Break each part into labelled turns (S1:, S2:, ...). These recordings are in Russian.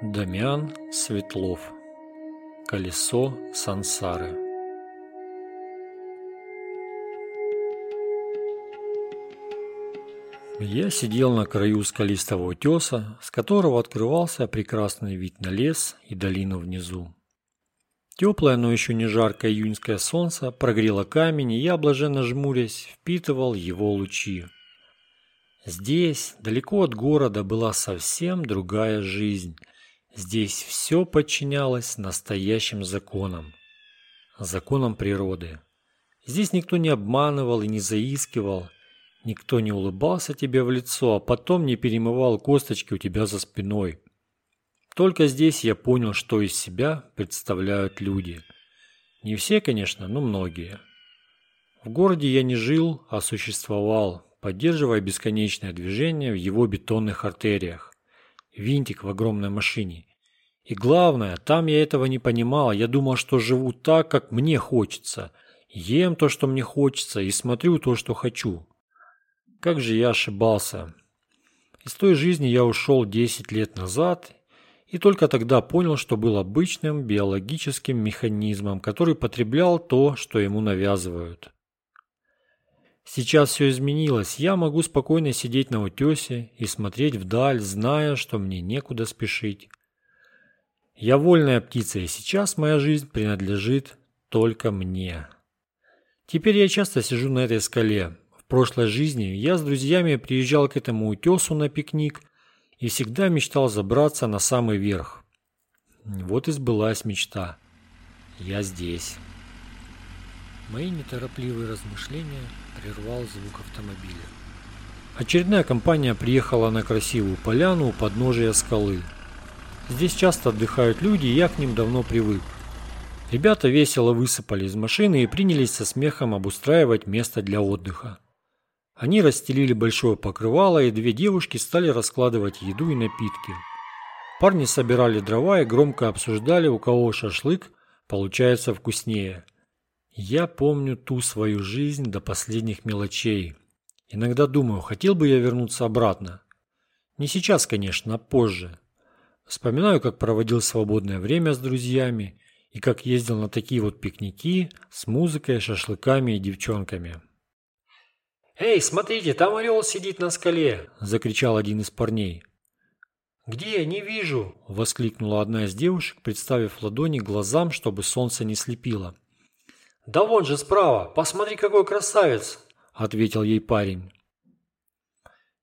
S1: Дамиан Светлов Колесо сансары Я сидел на краю скалистого утеса, с которого открывался прекрасный вид на лес и долину внизу. Теплое, но еще не жаркое июньское солнце прогрело камень, и я, блаженно жмурясь, впитывал его лучи. Здесь, далеко от города, была совсем другая жизнь – Здесь все подчинялось настоящим законам, законам природы. Здесь никто не обманывал и не заискивал, никто не улыбался тебе в лицо, а потом не перемывал косточки у тебя за спиной. Только здесь я понял, что из себя представляют люди. Не все, конечно, но многие. В городе я не жил, а существовал, поддерживая бесконечное движение в его бетонных артериях. Винтик в огромной машине. И главное, там я этого не понимал. Я думал, что живу так, как мне хочется. Ем то, что мне хочется, и смотрю то, что хочу. Как же я ошибался. Из той жизни я ушел 10 лет назад, и только тогда понял, что был обычным биологическим механизмом, который потреблял то, что ему навязывают. Сейчас все изменилось. Я могу спокойно сидеть на утесе и смотреть вдаль, зная, что мне некуда спешить. Я вольная птица, и сейчас моя жизнь принадлежит только мне. Теперь я часто сижу на этой скале. В прошлой жизни я с друзьями приезжал к этому утесу на пикник и всегда мечтал забраться на самый верх. Вот и сбылась мечта. Я здесь. Мои неторопливые размышления прервал звук автомобиля. Очередная компания приехала на красивую поляну у подножия скалы – Здесь часто отдыхают люди, и я к ним давно привык. Ребята весело высыпали из машины и принялись со смехом обустраивать место для отдыха. Они расстелили большое покрывало, и две девушки стали раскладывать еду и напитки. Парни собирали дрова и громко обсуждали, у кого шашлык получается вкуснее. Я помню ту свою жизнь до последних мелочей. Иногда думаю, хотел бы я вернуться обратно. Не сейчас, конечно, а позже. Вспоминаю, как проводил свободное время с друзьями и как ездил на такие вот пикники с музыкой, шашлыками и девчонками. «Эй, смотрите, там орел сидит на скале!» – закричал один из парней. «Где? Не вижу!» – воскликнула одна из девушек, представив ладони глазам, чтобы солнце не слепило. «Да вон же справа! Посмотри, какой красавец!» – ответил ей парень.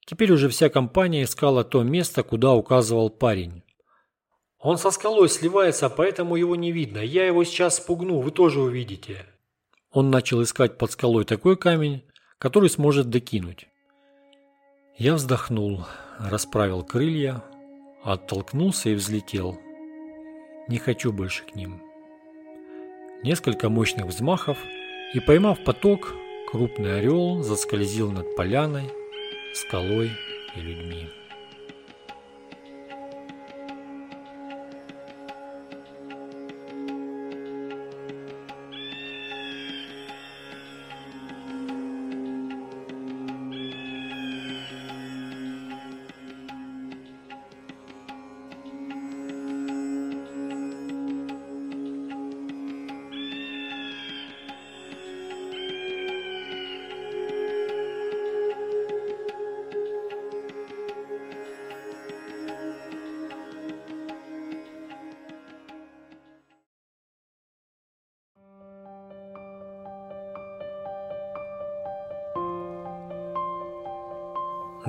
S1: Теперь уже вся компания искала то место, куда указывал парень. Он со скалой сливается, поэтому его не видно. Я его сейчас спугну, вы тоже увидите. Он начал искать под скалой такой камень, который сможет докинуть. Я вздохнул, расправил крылья, оттолкнулся и взлетел. Не хочу больше к ним. Несколько мощных взмахов, и поймав поток, крупный орел заскользил над поляной, скалой и людьми.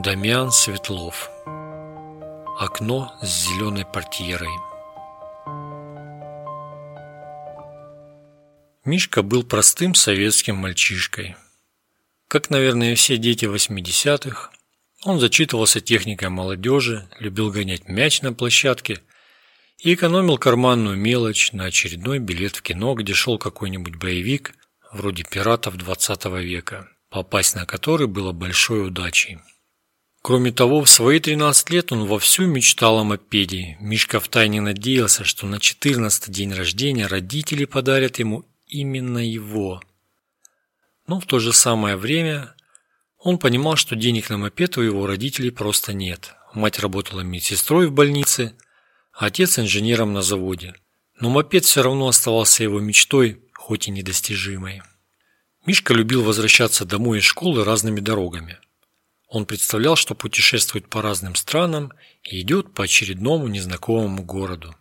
S1: Дамиан Светлов Окно с зеленой портьерой Мишка был простым советским мальчишкой. Как, наверное, все дети 80-х, он зачитывался техникой молодежи, любил гонять мяч на площадке и экономил карманную мелочь на очередной билет в кино, где шел какой-нибудь боевик, вроде «Пиратов 20 века», попасть на который было большой удачей. Кроме того, в свои 13 лет он вовсю мечтал о мопеде. Мишка втайне надеялся, что на 14 день рождения родители подарят ему именно его. Но в то же самое время он понимал, что денег на мопед у его родителей просто нет. Мать работала медсестрой в больнице, отец инженером на заводе. Но мопед все равно оставался его мечтой, хоть и недостижимой. Мишка любил возвращаться домой из школы разными дорогами. Он представлял, что путешествует по разным странам и идет по очередному незнакомому городу.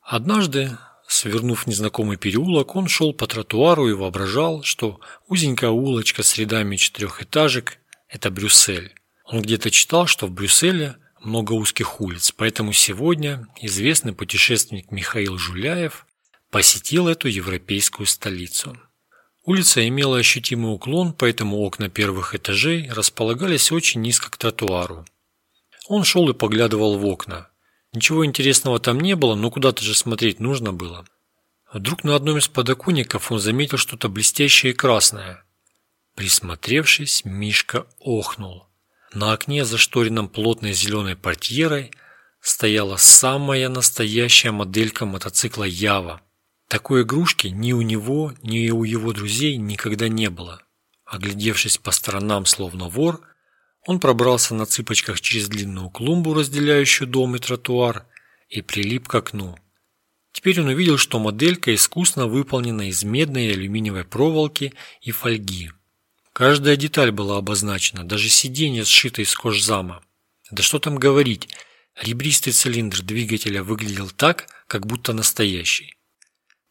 S1: Однажды, свернув незнакомый переулок, он шел по тротуару и воображал, что узенькая улочка с рядами четырехэтажек – это Брюссель. Он где-то читал, что в Брюсселе много узких улиц, поэтому сегодня известный путешественник Михаил Жуляев посетил эту европейскую столицу. Улица имела ощутимый уклон, поэтому окна первых этажей располагались очень низко к тротуару. Он шел и поглядывал в окна. Ничего интересного там не было, но куда-то же смотреть нужно было. Вдруг на одном из подоконников он заметил что-то блестящее и красное. Присмотревшись, Мишка охнул. На окне, зашторенном плотной зеленой портьерой, стояла самая настоящая моделька мотоцикла Ява. Такой игрушки ни у него, ни у его друзей никогда не было. Оглядевшись по сторонам, словно вор, он пробрался на цыпочках через длинную клумбу, разделяющую дом и тротуар, и прилип к окну. Теперь он увидел, что моделька искусно выполнена из медной и алюминиевой проволоки и фольги. Каждая деталь была обозначена, даже сиденье сшито из кожзама. Да что там говорить, ребристый цилиндр двигателя выглядел так, как будто настоящий.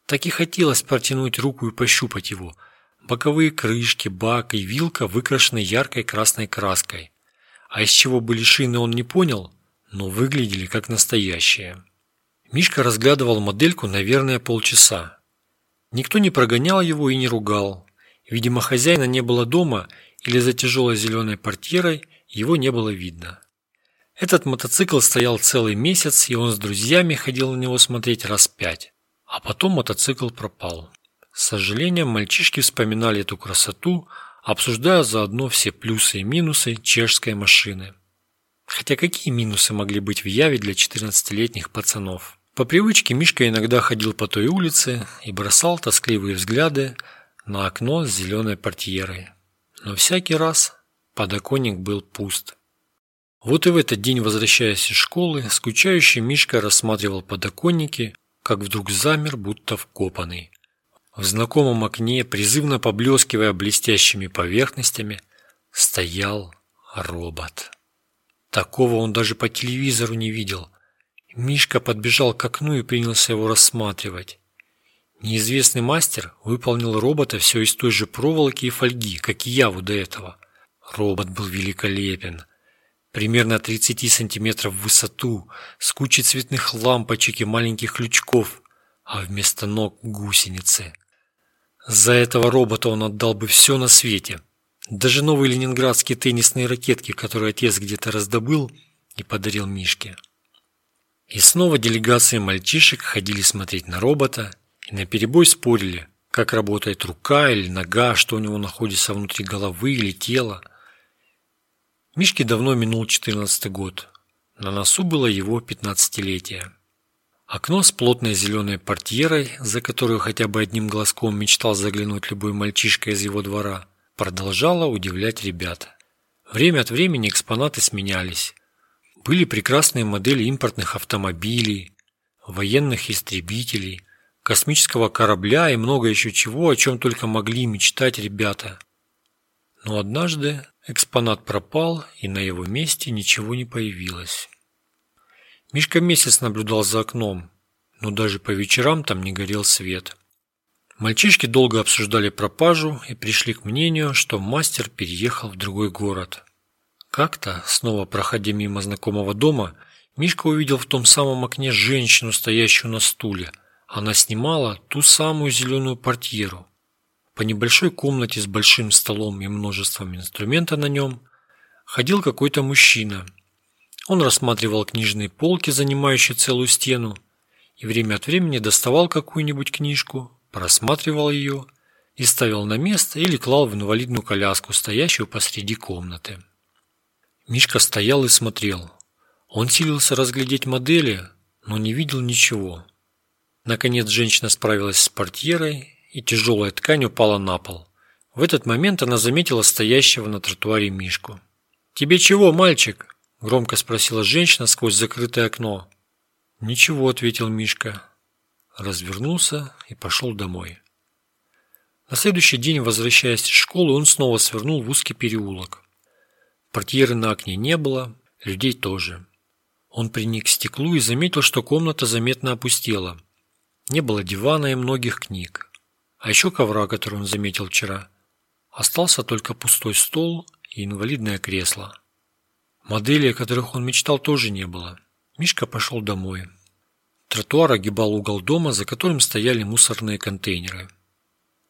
S1: Так и хотелось протянуть руку и пощупать его. Боковые крышки, бак и вилка выкрашены яркой красной краской. А из чего были шины он не понял, но выглядели как настоящие. Мишка разглядывал модельку, наверное, полчаса. Никто не прогонял его и не ругал. Видимо, хозяина не было дома или за тяжелой зеленой портьерой его не было видно. Этот мотоцикл стоял целый месяц, и он с друзьями ходил на него смотреть раз пять. А потом мотоцикл пропал. С сожалением мальчишки вспоминали эту красоту, обсуждая заодно все плюсы и минусы чешской машины. Хотя какие минусы могли быть в Яве для 14-летних пацанов? По привычке Мишка иногда ходил по той улице и бросал тоскливые взгляды на окно с зеленой портьерой. Но всякий раз подоконник был пуст. Вот и в этот день, возвращаясь из школы, скучающий Мишка рассматривал подоконники, как вдруг замер, будто вкопанный. В знакомом окне, призывно поблескивая блестящими поверхностями, стоял робот. Такого он даже по телевизору не видел. Мишка подбежал к окну и принялся его рассматривать. Неизвестный мастер выполнил робота все из той же проволоки и фольги, как и я вот до этого. Робот был великолепен. Примерно 30 сантиметров в высоту, с кучей цветных лампочек и маленьких лючков, а вместо ног гусеницы. За этого робота он отдал бы все на свете. Даже новые ленинградские теннисные ракетки, которые отец где-то раздобыл и подарил Мишке. И снова делегации мальчишек ходили смотреть на робота и наперебой спорили, как работает рука или нога, что у него находится внутри головы или тела. Мишке давно минул 14 год. На носу было его 15-летие. Окно с плотной зеленой портьерой, за которую хотя бы одним глазком мечтал заглянуть любой мальчишка из его двора, продолжало удивлять ребят. Время от времени экспонаты сменялись. Были прекрасные модели импортных автомобилей, военных истребителей, космического корабля и много еще чего, о чем только могли мечтать ребята. Но однажды экспонат пропал, и на его месте ничего не появилось. Мишка месяц наблюдал за окном, но даже по вечерам там не горел свет. Мальчишки долго обсуждали пропажу и пришли к мнению, что мастер переехал в другой город. Как-то, снова проходя мимо знакомого дома, Мишка увидел в том самом окне женщину, стоящую на стуле – она снимала ту самую зеленую портьеру. По небольшой комнате с большим столом и множеством инструмента на нем ходил какой-то мужчина. Он рассматривал книжные полки, занимающие целую стену, и время от времени доставал какую-нибудь книжку, просматривал ее и ставил на место или клал в инвалидную коляску, стоящую посреди комнаты. Мишка стоял и смотрел. Он силился разглядеть модели, но не видел ничего. Наконец женщина справилась с портьерой, и тяжелая ткань упала на пол. В этот момент она заметила стоящего на тротуаре Мишку. «Тебе чего, мальчик?» – громко спросила женщина сквозь закрытое окно. «Ничего», – ответил Мишка. Развернулся и пошел домой. На следующий день, возвращаясь из школы, он снова свернул в узкий переулок. Портьеры на окне не было, людей тоже. Он приник к стеклу и заметил, что комната заметно опустела. Не было дивана и многих книг. А еще ковра, который он заметил вчера. Остался только пустой стол и инвалидное кресло. Моделей, о которых он мечтал, тоже не было. Мишка пошел домой. Тротуар огибал угол дома, за которым стояли мусорные контейнеры.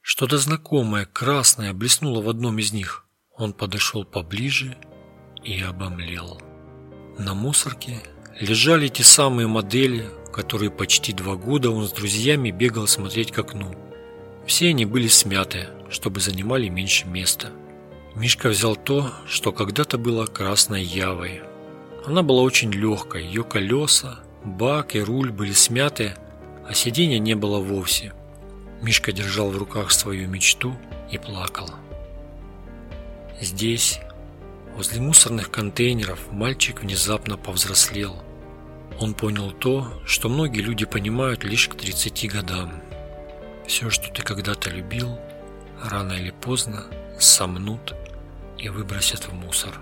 S1: Что-то знакомое, красное, блеснуло в одном из них. Он подошел поближе и обомлел. На мусорке лежали те самые модели, которые почти два года он с друзьями бегал смотреть к окну. Все они были смяты, чтобы занимали меньше места. Мишка взял то, что когда-то было красной явой. Она была очень легкой, ее колеса, бак и руль были смяты, а сиденья не было вовсе. Мишка держал в руках свою мечту и плакал. Здесь, возле мусорных контейнеров, мальчик внезапно повзрослел. Он понял то, что многие люди понимают лишь к 30 годам. Все, что ты когда-то любил, рано или поздно сомнут и выбросят в мусор.